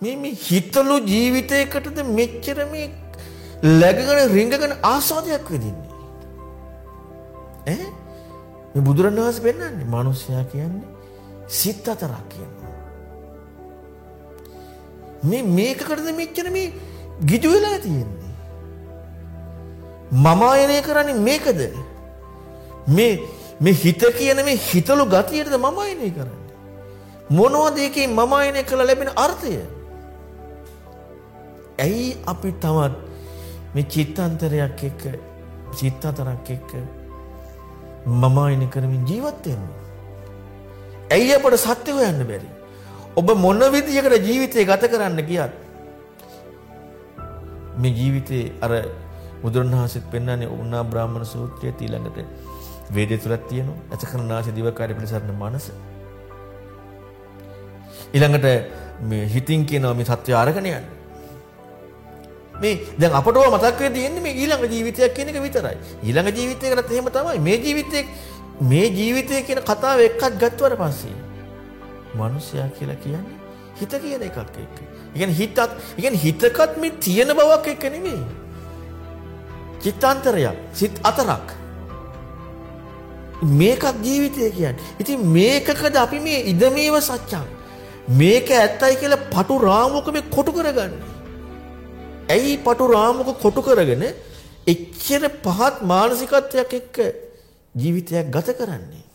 මේ මේ හිතලු ජීවිතයකටද මෙච්චර මේ läගගෙන රිංගගෙන ආස්වාදයක් විඳින්නේ. ඈ මේ බුදුරණවහන්සේ පෙන්නන්නේ මිනිස්සයා කියන්නේ සිත් අතරක් කියනවා. මේ මේකකටද මෙච්චර මේ ගිජු වෙලා තියෙන්නේ. මම ආයනය කරන්නේ මේකද? මේ මේ හිත කියන මේ හිතලු ගතියටද මම ආයනය කරන්නේ? මොනවද ඒකේ මම ආයනය කළ ලැබෙන අර්ථය? ඇයි අපි තවත් මේ චිත්තාන්තරයක් එක්ක චිත්තාතරක් එක්ක මම ආයනය කරමින් ජීවත් වෙන්නේ? ඇයි අපට සත්‍ය හොයන්න බැරි? ඔබ මොන විදියකට ජීවිතය ගත කරන්න ගියත් මේ ජීවිතේ අර බුදුරණවහන්සේත් පෙන්වන්නේ උන්නා බ්‍රාහ්මණ සූත්‍රයේ ඊළඟට වේදේ තුලක් තියෙනවා. අචකරනාශ දිවකාරය පිළිසරණ මනස. ඊළඟට මේ හිතින් කියනවා මේ සත්‍ය අරගෙන යන්න. මේ දැන් අපට මතක් වෙ තියෙන්නේ මේ ඊළඟ ජීවිතයක් කියන එක විතරයි. ඊළඟ ජීවිතයකටත් එහෙම තමයි. මේ ජීවිතේ මේ ජීවිතය කියන කතාව එක්කත් ගත්තවට පස්සේ මිනිසයා කියලා කියන්නේ හිත කියන එකක් එක්ක. ඒ කියන්නේ හිතත්, ඒ කියන්නේ හිතකත් මේ තියෙන බවක් එක්ක නෙමෙයි. චිත්තාන්තරයක්, සිත් අතරක්. මේකක් ජීවිතය කියන්නේ. ඉතින් මේකකද අපි මේ ඉදමේව සත්‍යං මේක ඇත්තයි කියලා පටු රාමුවක මේ කොටු කරගන්නේ. ඇයි පටු රාමුවක කොටු කරගෙන එච්චර පහත් මානසිකත්වයක් එක්ක ජීවිතයක් ගත කරන්නේ?